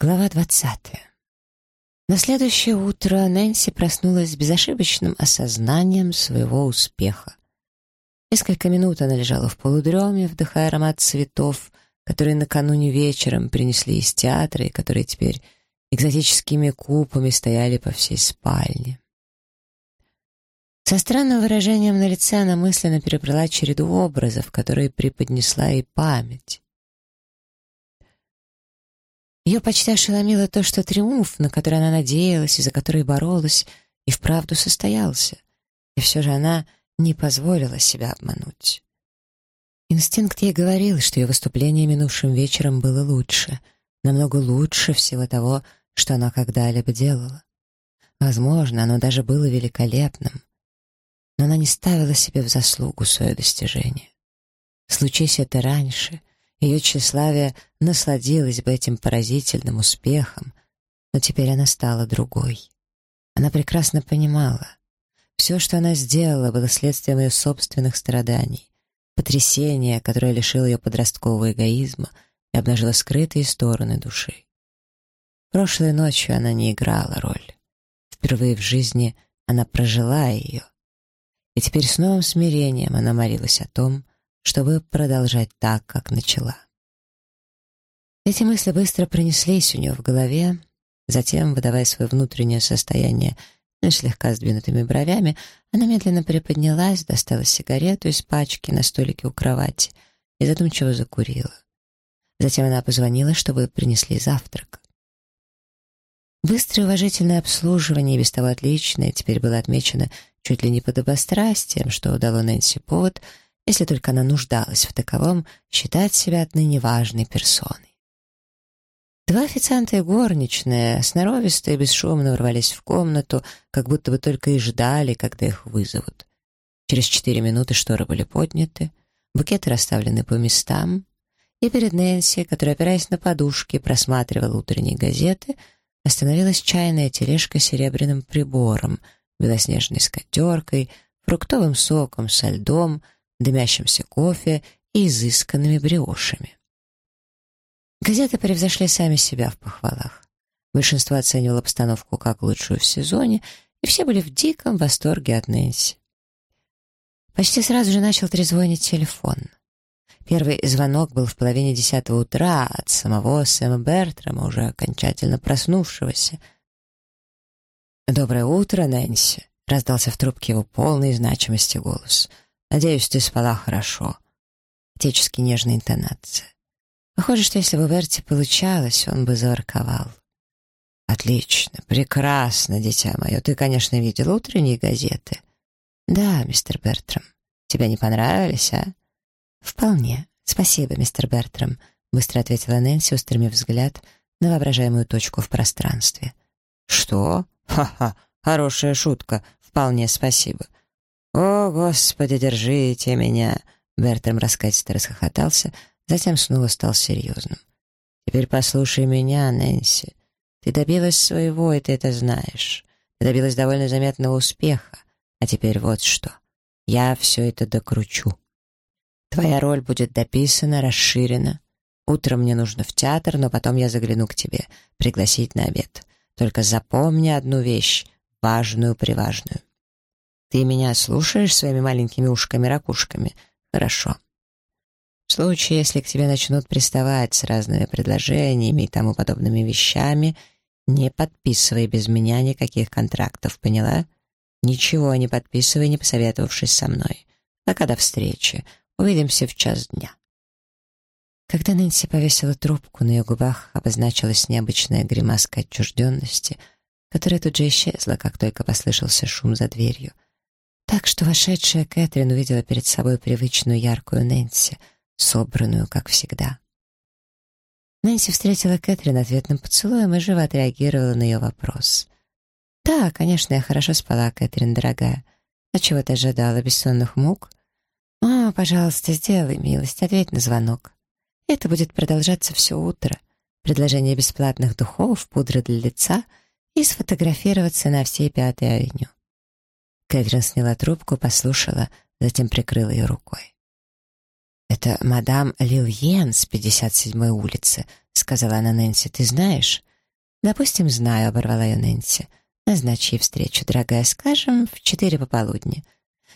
Глава двадцатая. На следующее утро Нэнси проснулась с безошибочным осознанием своего успеха. Несколько минут она лежала в полудреме, вдыхая аромат цветов, которые накануне вечером принесли из театра и которые теперь экзотическими купами стояли по всей спальне. Со странным выражением на лице она мысленно перебрала череду образов, которые преподнесла ей память. Ее почти ошеломило то, что триумф, на который она надеялась и за который боролась, и вправду состоялся. И все же она не позволила себя обмануть. Инстинкт ей говорил, что ее выступление минувшим вечером было лучше, намного лучше всего того, что она когда-либо делала. Возможно, оно даже было великолепным. Но она не ставила себе в заслугу свое достижение. Случись это раньше, ее тщеславие насладилось бы этим поразительным успехом, но теперь она стала другой. Она прекрасно понимала. Все, что она сделала, было следствием ее собственных страданий, потрясения, которое лишило ее подросткового эгоизма и обнажило скрытые стороны души. Прошлой ночью она не играла роль. Впервые в жизни она прожила ее. И теперь с новым смирением она молилась о том, чтобы продолжать так, как начала. Эти мысли быстро пронеслись у нее в голове, затем, выдавая свое внутреннее состояние слегка сдвинутыми бровями, она медленно приподнялась, достала сигарету из пачки на столике у кровати и задумчиво закурила. Затем она позвонила, чтобы принесли завтрак. Быстрое уважительное обслуживание, без того отличное, теперь было отмечено чуть ли не подобострастием, что дало Нэнси повод — если только она нуждалась в таковом, считать себя отныне важной персоной. Два официанта и горничная сноровисто и бесшумно ворвались в комнату, как будто бы только и ждали, когда их вызовут. Через четыре минуты шторы были подняты, букеты расставлены по местам, и перед Нэнси, которая, опираясь на подушки, просматривала утренние газеты, остановилась чайная тележка с серебряным прибором, белоснежной скатеркой, фруктовым соком со льдом — дымящимся кофе и изысканными бриошами. Газеты превзошли сами себя в похвалах. Большинство оценивало обстановку как лучшую в сезоне, и все были в диком восторге от Нэнси. Почти сразу же начал трезвонить телефон. Первый звонок был в половине десятого утра от самого Сэма Бертрама, уже окончательно проснувшегося. «Доброе утро, Нэнси!» — раздался в трубке его полной значимости голос — Надеюсь, ты спала хорошо. Отечески нежная интонация. Похоже, что если бы Берти получалось, он бы заворковал. «Отлично, прекрасно, дитя мое. Ты, конечно, видел утренние газеты?» «Да, мистер Бертрам. Тебе не понравились, а?» «Вполне. Спасибо, мистер Бертрам», — быстро ответила Нэнси, устремив взгляд на воображаемую точку в пространстве. «Что? Ха-ха, хорошая шутка. Вполне спасибо. «О, Господи, держите меня!» Бертрам раскатисто расхохотался, затем снова стал серьезным. «Теперь послушай меня, Нэнси. Ты добилась своего, и ты это знаешь. Ты добилась довольно заметного успеха. А теперь вот что. Я все это докручу. Твоя роль будет дописана, расширена. Утром мне нужно в театр, но потом я загляну к тебе, пригласить на обед. Только запомни одну вещь, важную-приважную. Ты меня слушаешь своими маленькими ушками-ракушками? Хорошо. В случае, если к тебе начнут приставать с разными предложениями и тому подобными вещами, не подписывай без меня никаких контрактов, поняла? Ничего не подписывай, не посоветовавшись со мной. Пока до встречи. Увидимся в час дня. Когда Нэнси повесила трубку, на ее губах обозначилась необычная гримаска отчужденности, которая тут же исчезла, как только послышался шум за дверью — так что вошедшая Кэтрин увидела перед собой привычную яркую Нэнси, собранную, как всегда. Нэнси встретила Кэтрин ответным поцелуем и живо отреагировала на ее вопрос. «Да, конечно, я хорошо спала, Кэтрин, дорогая. А чего ты ожидала, бессонных мук?» «О, пожалуйста, сделай милость, ответь на звонок. Это будет продолжаться все утро. Предложение бесплатных духов, пудры для лица и сфотографироваться на всей Пятой авеню. Кэтрин сняла трубку, послушала, затем прикрыла ее рукой. «Это мадам Лил Йен с 57-й улицы», — сказала она Нэнси. «Ты знаешь, «Допустим, знаю», — оборвала ее Нэнси. «Назначь ей встречу, дорогая, скажем, в четыре пополудни.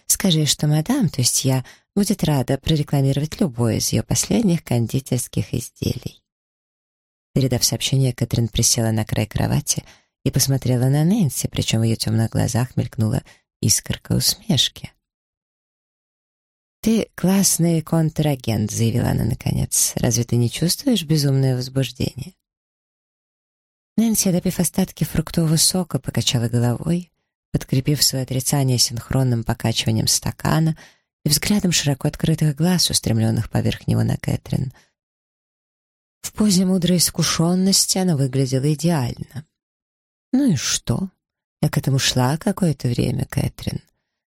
Скажи, что мадам, то есть я, будет рада прорекламировать любое из ее последних кондитерских изделий». Передав сообщение, Кэтрин присела на край кровати и посмотрела на Нэнси, причем в ее темных глазах мелькнула искорка усмешки. «Ты классный контрагент», — заявила она наконец. «Разве ты не чувствуешь безумное возбуждение?» Нэнси, допив остатки фруктового сока, покачала головой, подкрепив свое отрицание синхронным покачиванием стакана и взглядом широко открытых глаз, устремленных поверх него на Кэтрин. В позе мудрой искушенности она выглядела идеально. «Ну и что? Я к этому шла какое-то время, Кэтрин.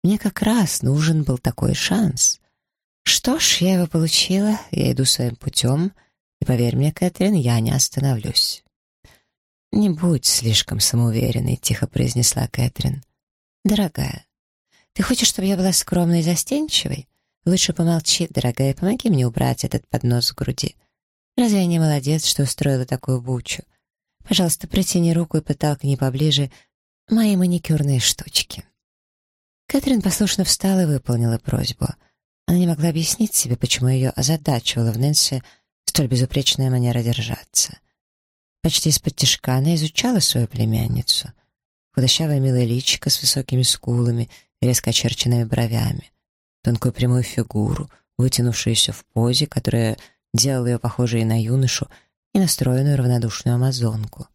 Мне как раз нужен был такой шанс. Что ж, я его получила, я иду своим путем, и, поверь мне, Кэтрин, я не остановлюсь». «Не будь слишком самоуверенной», — тихо произнесла Кэтрин. «Дорогая, ты хочешь, чтобы я была скромной и застенчивой? Лучше помолчи, дорогая, помоги мне убрать этот поднос в груди. Разве я не молодец, что устроила такую бучу? Пожалуйста, протяни руку и подтолкни поближе мои маникюрные штучки». Кэтрин послушно встала и выполнила просьбу. Она не могла объяснить себе, почему ее озадачивала в Нэнси столь безупречная манера держаться. Почти из-под тишка она изучала свою племянницу. Худощавая милая личико с высокими скулами резко очерченными бровями. Тонкую прямую фигуру, вытянувшуюся в позе, которая делала ее похожей на юношу и настроенную равнодушную амазонку.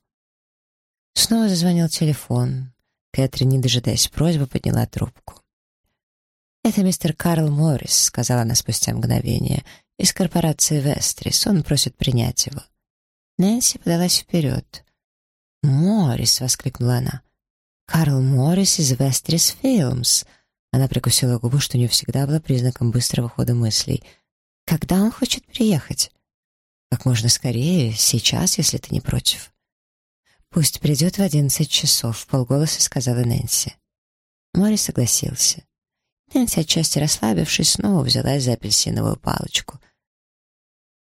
Снова зазвонил телефон. Кэтрин, не дожидаясь просьбы, подняла трубку. «Это мистер Карл Моррис», — сказала она спустя мгновение, — «из корпорации Вестрис. Он просит принять его». Нэнси подалась вперед. «Моррис!» — воскликнула она. «Карл Моррис из Вестрис Филмс!» Она прикусила губу, что у нее всегда было признаком быстрого хода мыслей. «Когда он хочет приехать?» «Как можно скорее, сейчас, если ты не против». «Пусть придет в одиннадцать часов», — в полголоса сказала Нэнси. Моррис согласился. Нэнси, отчасти расслабившись, снова взялась за апельсиновую палочку —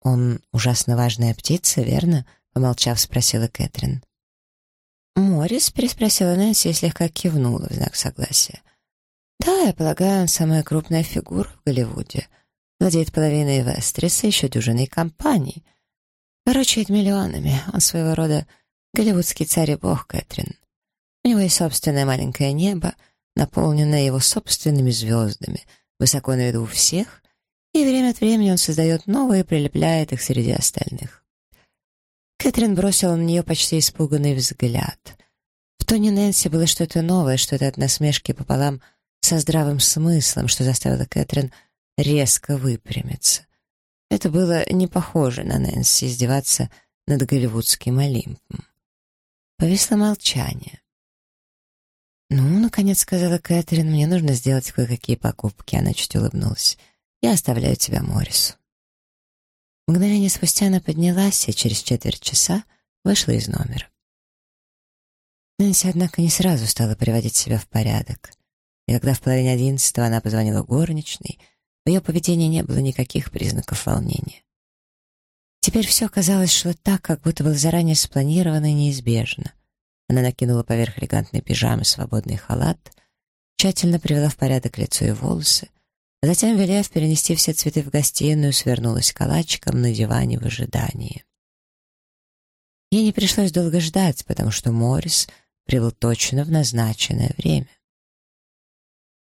«Он ужасно важная птица, верно?» — помолчав, спросила Кэтрин. Морис переспросила Нэнси и слегка кивнула в знак согласия. «Да, я полагаю, он самая крупная фигура в Голливуде. Владеет половиной Вестриса, еще дюжиной компаний. Ворочает миллионами. Он своего рода голливудский царь и бог, Кэтрин. У него есть собственное маленькое небо, наполненное его собственными звездами, высоко на виду всех, и время от времени он создает новые и прилепляет их среди остальных. Кэтрин бросила на нее почти испуганный взгляд. В тоне Нэнси было что-то новое, что-то от насмешки пополам со здравым смыслом, что заставило Кэтрин резко выпрямиться. Это было не похоже на Нэнси издеваться над голливудским Олимпом. Повисло молчание. «Ну, — наконец сказала Кэтрин, — мне нужно сделать кое-какие покупки». Она чуть улыбнулась. Я оставляю тебя Моррису». Мгновение спустя она поднялась и через четверть часа вышла из номера. Нэнси, однако, не сразу стала приводить себя в порядок. И когда в половине одиннадцатого она позвонила горничной, в ее поведении не было никаких признаков волнения. Теперь все, казалось, шло так, как будто было заранее спланировано и неизбежно. Она накинула поверх элегантной пижамы свободный халат, тщательно привела в порядок лицо и волосы, Затем, велев перенести все цветы в гостиную, свернулась калачиком на диване в ожидании. Ей не пришлось долго ждать, потому что Моррис прибыл точно в назначенное время.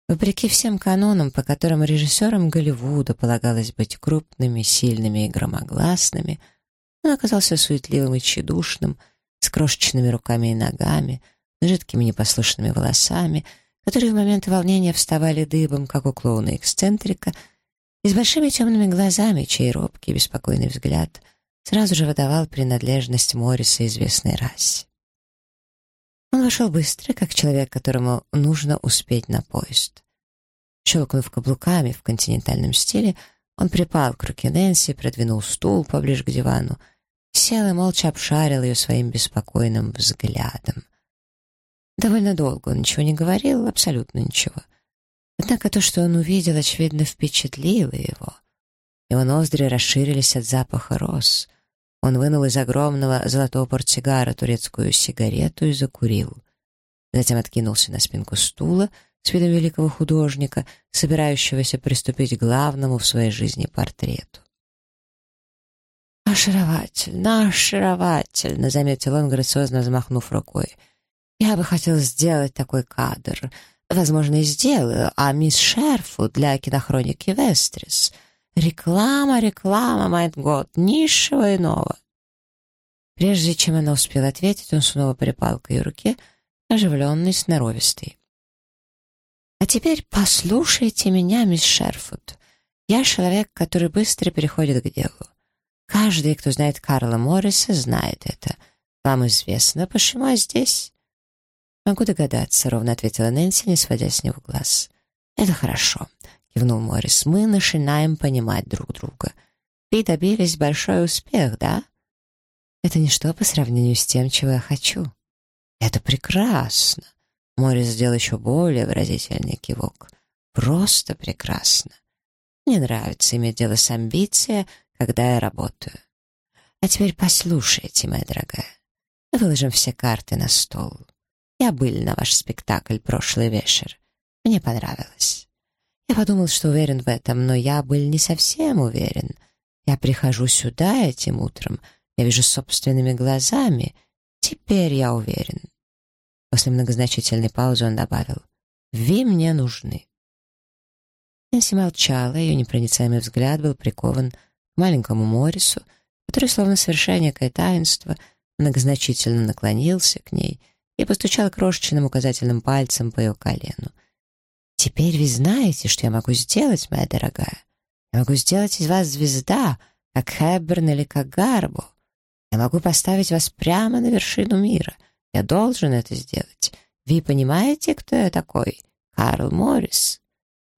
Вопреки всем канонам, по которым режиссерам Голливуда полагалось быть крупными, сильными и громогласными, он оказался суетливым и тщедушным, с крошечными руками и ногами, жидкими непослушными волосами — которые в момент волнения вставали дыбом, как у клоуна-эксцентрика, и с большими темными глазами, чей робкий беспокойный взгляд сразу же выдавал принадлежность Морриса известной расе. Он вошел быстро, как человек, которому нужно успеть на поезд. Щелкнув каблуками в континентальном стиле, он припал к руке Нэнси, продвинул стул поближе к дивану, сел и молча обшарил ее своим беспокойным взглядом. Довольно долго он ничего не говорил, абсолютно ничего. Однако то, что он увидел, очевидно, впечатлило его. Его ноздри расширились от запаха роз. Он вынул из огромного золотого портсигара турецкую сигарету и закурил. Затем откинулся на спинку стула с видом великого художника, собирающегося приступить к главному в своей жизни портрету. «Очаровательно, очаровательно», — заметил он, грациозно взмахнув рукой. «Я бы хотел сделать такой кадр. Возможно, и сделаю, а мисс Шерфу для кинохроники Вестрис. Реклама, реклама, майн год, низшего иного». Прежде чем она успела ответить, он снова припал к ее руке, оживленный, сноровистый. «А теперь послушайте меня, мисс Шерфуд. Я человек, который быстро переходит к делу. Каждый, кто знает Карла Морриса, знает это. Вам известно, почему я здесь?» «Могу догадаться», — ровно ответила Нэнси, не сводя с него глаз. «Это хорошо», — кивнул Моррис. «Мы начинаем понимать друг друга. Вы добились большой успех, да?» «Это ничто по сравнению с тем, чего я хочу». «Это прекрасно!» Моррис сделал еще более выразительный кивок. «Просто прекрасно. Мне нравится иметь дело с амбицией, когда я работаю. А теперь послушайте, моя дорогая. Выложим все карты на стол. Я был на ваш спектакль прошлый вечер. Мне понравилось. Я подумал, что уверен в этом, но я был не совсем уверен. Я прихожу сюда этим утром, я вижу собственными глазами. Теперь я уверен. После многозначительной паузы он добавил, «Вы мне нужны». Нэнси молчала, ее непроницаемый взгляд был прикован маленькому Морису, который, словно совершая некое таинство, многозначительно наклонился к ней и постучал крошечным указательным пальцем по ее колену. «Теперь вы знаете, что я могу сделать, моя дорогая. Я могу сделать из вас звезда, как Хэбберн или как Гарбо. Я могу поставить вас прямо на вершину мира. Я должен это сделать. Вы понимаете, кто я такой? Карл Моррис.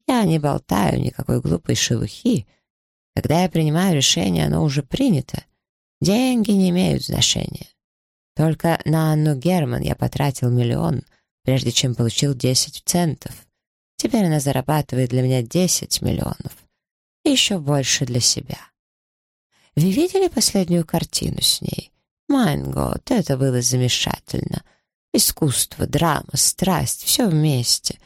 Я не болтаю никакой глупой шелухи, когда я принимаю решение, оно уже принято. Деньги не имеют значения. Только на Анну Герман я потратил миллион, прежде чем получил 10 центов. Теперь она зарабатывает для меня 10 миллионов. И еще больше для себя. Вы видели последнюю картину с ней? Майнгот, это было замешательно. Искусство, драма, страсть, все вместе.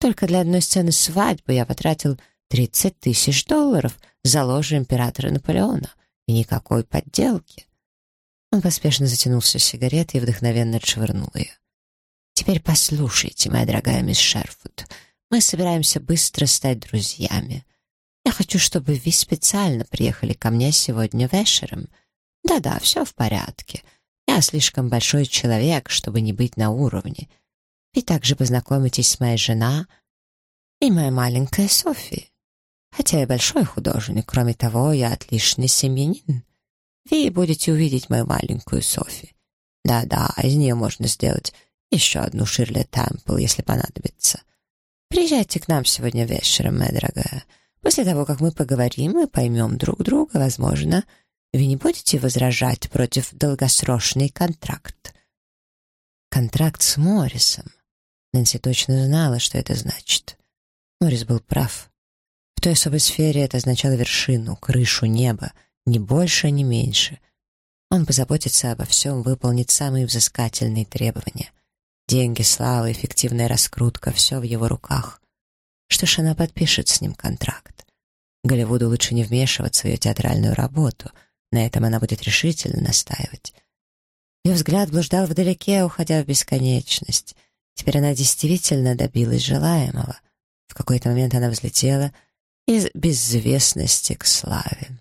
Только для одной сцены свадьбы я потратил 30 тысяч долларов — за ложу императора Наполеона, и никакой подделки. Он поспешно затянулся сигаретой и вдохновенно отшвырнул ее. «Теперь послушайте, моя дорогая мисс Шерфуд, мы собираемся быстро стать друзьями. Я хочу, чтобы вы специально приехали ко мне сегодня вечером. Да-да, все в порядке. Я слишком большой человек, чтобы не быть на уровне. Вы также познакомитесь с моей женой и моей маленькой Софией. Хотя я большой художник, кроме того, я отличный семьянин. Вы будете увидеть мою маленькую Софи. Да-да, из нее можно сделать еще одну Ширли Темпл, если понадобится. Приезжайте к нам сегодня вечером, моя дорогая. После того, как мы поговорим и поймем друг друга, возможно, вы не будете возражать против долгосрочный контракт. Контракт с Моррисом. Нэнси точно знала, что это значит. Моррис был прав той особой сфере это означало вершину, крышу неба, ни больше, ни меньше. Он позаботится обо всем, выполнит самые взыскательные требования. Деньги, слава, эффективная раскрутка — все в его руках. Что ж, она подпишет с ним контракт. Голливуду лучше не вмешиваться в ее театральную работу. На этом она будет решительно настаивать. Ее взгляд блуждал вдалеке, уходя в бесконечность. Теперь она действительно добилась желаемого. В какой-то момент она взлетела — из безвестности к славе.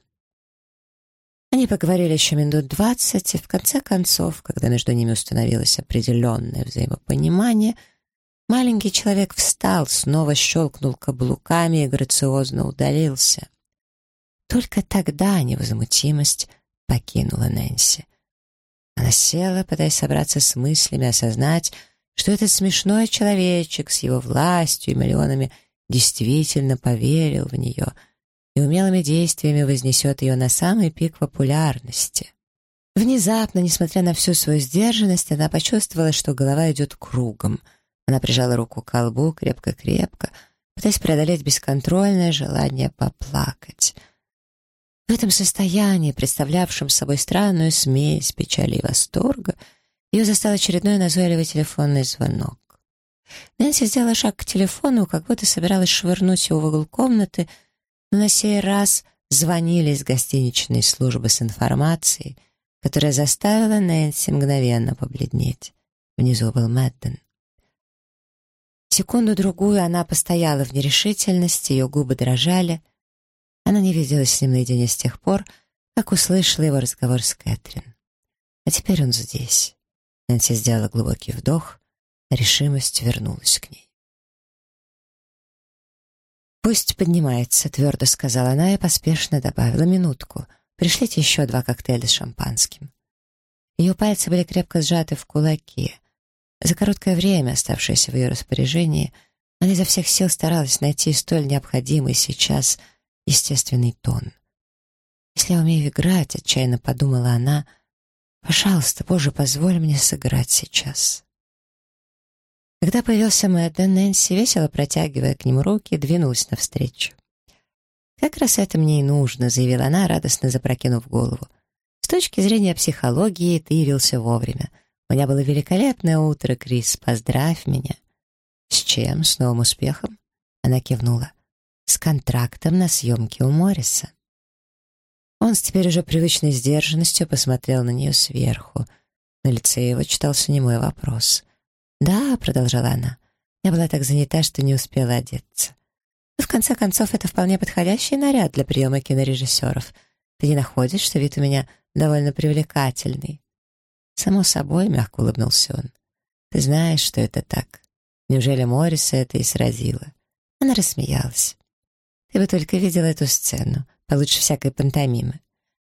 Они поговорили еще минут двадцать, и в конце концов, когда между ними установилось определенное взаимопонимание, маленький человек встал, снова щелкнул каблуками и грациозно удалился. Только тогда невозмутимость покинула Нэнси. Она села, пытаясь собраться с мыслями, осознать, что этот смешной человечек с его властью и миллионами действительно поверил в нее и умелыми действиями вознесет ее на самый пик популярности. Внезапно, несмотря на всю свою сдержанность, она почувствовала, что голова идет кругом. Она прижала руку к колбу крепко-крепко, пытаясь преодолеть бесконтрольное желание поплакать. В этом состоянии, представлявшем собой странную смесь печали и восторга, ее застал очередной назойливый телефонный звонок. Нэнси сделала шаг к телефону, как будто собиралась швырнуть его в угол комнаты, но на сей раз звонили из гостиничной службы с информацией, которая заставила Нэнси мгновенно побледнеть. Внизу был Мэдден. Секунду-другую она постояла в нерешительности, ее губы дрожали. Она не виделась с ним наедине с тех пор, как услышала его разговор с Кэтрин. А теперь он здесь. Нэнси сделала глубокий вдох, решимость вернулась к ней. «Пусть поднимается», — твердо сказала она и поспешно добавила минутку. «Пришлите еще два коктейля с шампанским». Ее пальцы были крепко сжаты в кулаки. За короткое время, оставшееся в ее распоряжении, она изо всех сил старалась найти столь необходимый сейчас естественный тон. «Если я умею играть», — отчаянно подумала она, — «пожалуйста, Боже, позволь мне сыграть сейчас». Когда появился Мэдден, Нэнси, весело протягивая к нему руки, двинулась навстречу. «Как раз это мне и нужно», — заявила она, радостно запрокинув голову. «С точки зрения психологии ты явился вовремя. У меня было великолепное утро, Крис. Поздравь меня». «С чем? С новым успехом?» Она кивнула. «С контрактом на съемки у Морриса». Он с теперь уже привычной сдержанностью посмотрел на нее сверху. На лице его читался немой вопрос — «Да», — продолжала она, — «я была так занята, что не успела одеться. Но в конце концов, это вполне подходящий наряд для приема кинорежиссеров. Ты не находишь, что вид у меня довольно привлекательный?» «Само собой», — мягко улыбнулся он. «Ты знаешь, что это так. Неужели Морриса это и сразило?» Она рассмеялась. «Ты бы только видел эту сцену, получше всякой пантомимы.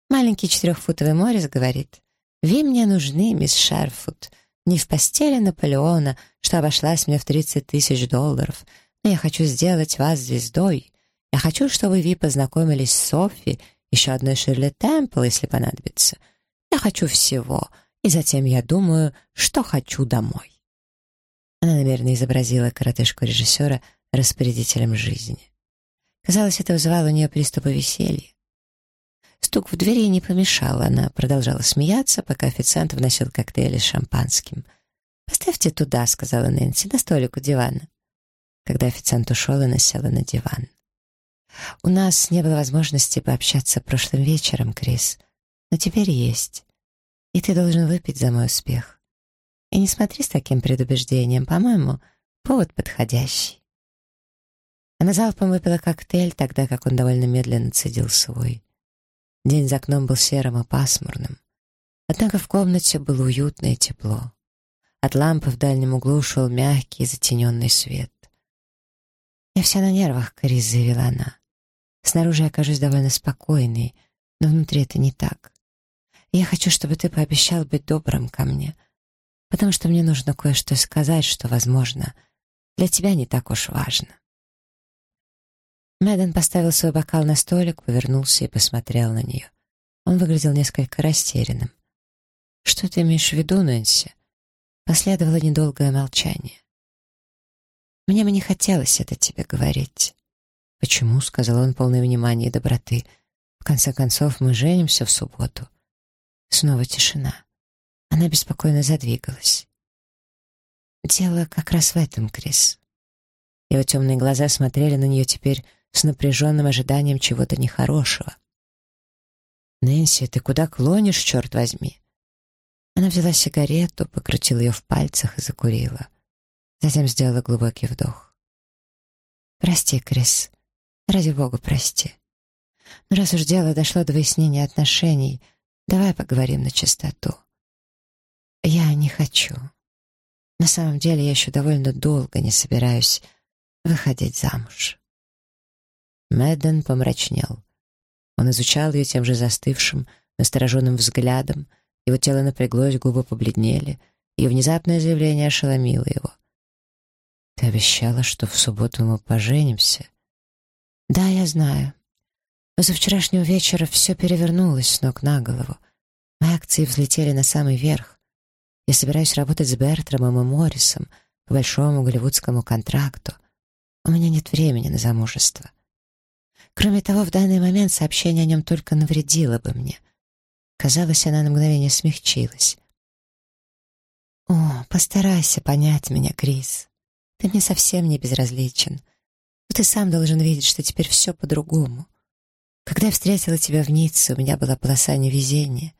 Маленький четырехфутовый Моррис говорит, «Ви мне нужны, мисс Шарфут. Не в постели Наполеона, что обошлась мне в 30 тысяч долларов, но я хочу сделать вас звездой. Я хочу, чтобы вы познакомились с Софи, еще одной Ширли Темпл, если понадобится. Я хочу всего, и затем я думаю, что хочу домой». Она намеренно изобразила коротышку режиссера распорядителем жизни. Казалось, это вызывало у нее приступы веселья. Стук в двери не помешал, она продолжала смеяться, пока официант вносил коктейли с шампанским. «Поставьте туда», — сказала Нэнси, — «на столик у дивана». Когда официант ушел, она села на диван. «У нас не было возможности пообщаться прошлым вечером, Крис, но теперь есть. И ты должен выпить за мой успех. И не смотри с таким предубеждением, по-моему, повод подходящий». Она залпом выпила коктейль, тогда как он довольно медленно цедил свой. День за окном был серым и пасмурным. Однако в комнате было уютно и тепло. От лампы в дальнем углу шел мягкий, затененный свет. «Я вся на нервах», — Крис заявила она. «Снаружи я окажусь довольно спокойной, но внутри это не так. я хочу, чтобы ты пообещал быть добрым ко мне, потому что мне нужно кое-что сказать, что, возможно, для тебя не так уж важно». Мэдден поставил свой бокал на столик, повернулся и посмотрел на нее. Он выглядел несколько растерянным. «Что ты имеешь в виду, Нэнси?» Последовало недолгое молчание. «Мне бы не хотелось это тебе говорить». «Почему?» — сказал он, полное внимания и доброты. «В конце концов, мы женимся в субботу». Снова тишина. Она беспокойно задвигалась. «Дело как раз в этом, Крис». Его темные глаза смотрели на нее теперь с напряженным ожиданием чего-то нехорошего. «Нэнси, ты куда клонишь, черт возьми?» Она взяла сигарету, покрутила ее в пальцах и закурила. Затем сделала глубокий вдох. «Прости, Крис. Ради бога, прости. Но раз уж дело дошло до выяснения отношений, давай поговорим на чистоту. Я не хочу. На самом деле я еще довольно долго не собираюсь выходить замуж». Мэдден помрачнел. Он изучал ее тем же застывшим, настороженным взглядом, его тело напряглось, губы побледнели, и внезапное заявление ошеломило его. «Ты обещала, что в субботу мы поженимся?» «Да, я знаю. Но со вчерашнего вечера все перевернулось с ног на голову. Мои акции взлетели на самый верх. Я собираюсь работать с Бертрамом и Моррисом по большому голливудскому контракту. У меня нет времени на замужество. Кроме того, в данный момент сообщение о нем только навредило бы мне. Казалось, она на мгновение смягчилась. «О, постарайся понять меня, Крис. Ты мне совсем не безразличен. Но ты сам должен видеть, что теперь все по-другому. Когда я встретила тебя в Ницце, у меня была полоса невезения.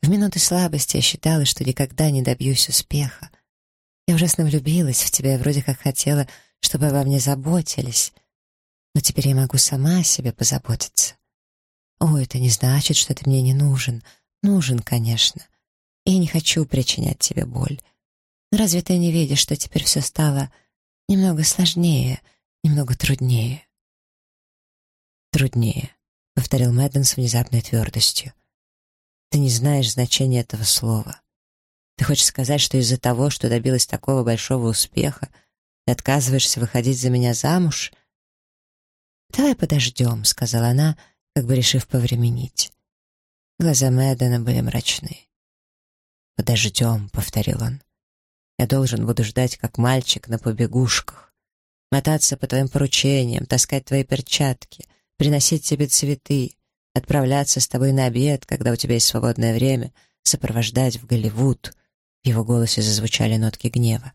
В минуты слабости я считала, что никогда не добьюсь успеха. Я ужасно влюбилась в тебя и вроде как хотела, чтобы обо мне заботились. Но теперь я могу сама о себе позаботиться. О, это не значит, что ты мне не нужен. Нужен, конечно. Я не хочу причинять тебе боль. Но разве ты не видишь, что теперь все стало немного сложнее, немного труднее? Труднее, — повторил Мэдден с внезапной твердостью. Ты не знаешь значения этого слова. Ты хочешь сказать, что из-за того, что добилась такого большого успеха, ты отказываешься выходить за меня замуж? «Давай подождем», — сказала она, как бы решив повременить. Глаза Мэддена были мрачны. «Подождем», — повторил он. «Я должен буду ждать, как мальчик на побегушках, мотаться по твоим поручениям, таскать твои перчатки, приносить тебе цветы, отправляться с тобой на обед, когда у тебя есть свободное время, сопровождать в Голливуд». В его голосе зазвучали нотки гнева.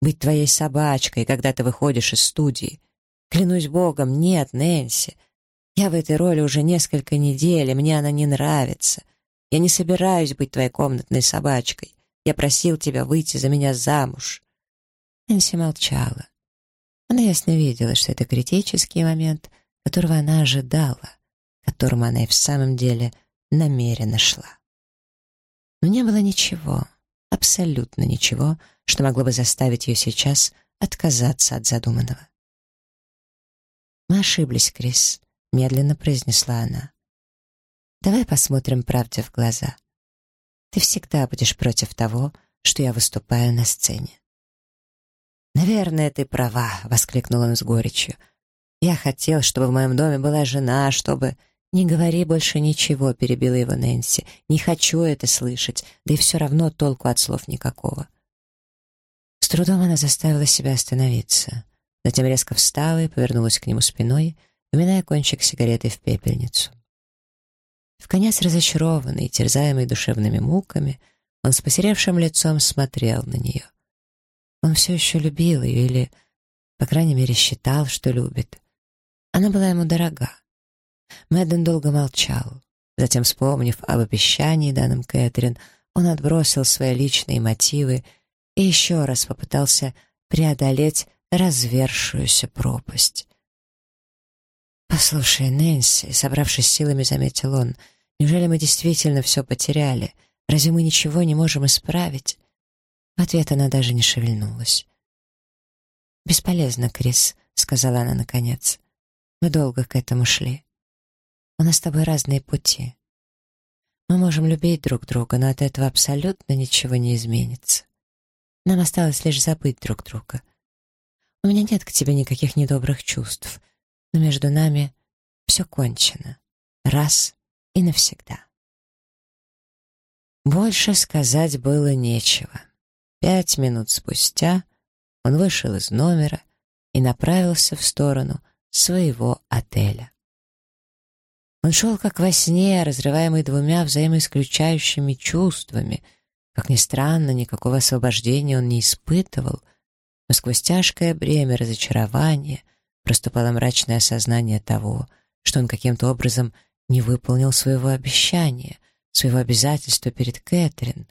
«Быть твоей собачкой, когда ты выходишь из студии. Клянусь богом, нет, Нэнси. Я в этой роли уже несколько недель, и мне она не нравится. Я не собираюсь быть твоей комнатной собачкой. Я просил тебя выйти за меня замуж». Нэнси молчала. Она ясно видела, что это критический момент, которого она ожидала, которому она и в самом деле намеренно шла. Но не было ничего, абсолютно ничего, что могло бы заставить ее сейчас отказаться от задуманного. «Мы ошиблись, Крис», — медленно произнесла она. Давай посмотрим правде в глаза. Ты всегда будешь против того, что я выступаю на сцене. «Наверное, ты права», — воскликнул он с горечью. «Я хотел, чтобы в моем доме была жена, чтобы...» «Не говори больше ничего», — перебила его Нэнси. «Не хочу это слышать, да и все равно толку от слов никакого». С трудом она заставила себя остановиться. Затем резко встала и повернулась к нему спиной, уминая кончик сигареты в пепельницу. В конец разочарованный, терзаемый душевными муками, он с посеревшим лицом смотрел на нее. Он все еще любил ее или, по крайней мере, считал, что любит. Она была ему дорога. Мэдден долго молчал. Затем, вспомнив об обещании, данном Кэтрин, он отбросил свои личные мотивы и еще раз попытался преодолеть развершуюся пропасть. «Послушай, Нэнси», — собравшись силами, заметил он, «неужели мы действительно все потеряли? Разве мы ничего не можем исправить?» В ответ она даже не шевельнулась. «Бесполезно, Крис», — сказала она наконец. «Мы долго к этому шли. У нас с тобой разные пути. Мы можем любить друг друга, но от этого абсолютно ничего не изменится. Нам осталось лишь забыть друг друга. У меня нет к тебе никаких недобрых чувств но между нами все кончено. Раз и навсегда. Больше сказать было нечего. Пять минут спустя он вышел из номера и направился в сторону своего отеля. Он шел как во сне, разрываемый двумя взаимоисключающими чувствами. Как ни странно, никакого освобождения он не испытывал, но сквозь тяжкое бремя разочарования — проступало мрачное осознание того, что он каким-то образом не выполнил своего обещания, своего обязательства перед Кэтрин.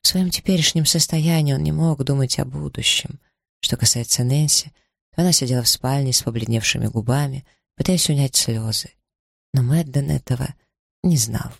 В своем теперешнем состоянии он не мог думать о будущем. Что касается Нэнси, то она сидела в спальне с побледневшими губами, пытаясь унять слезы. Но Мэдден этого не знал.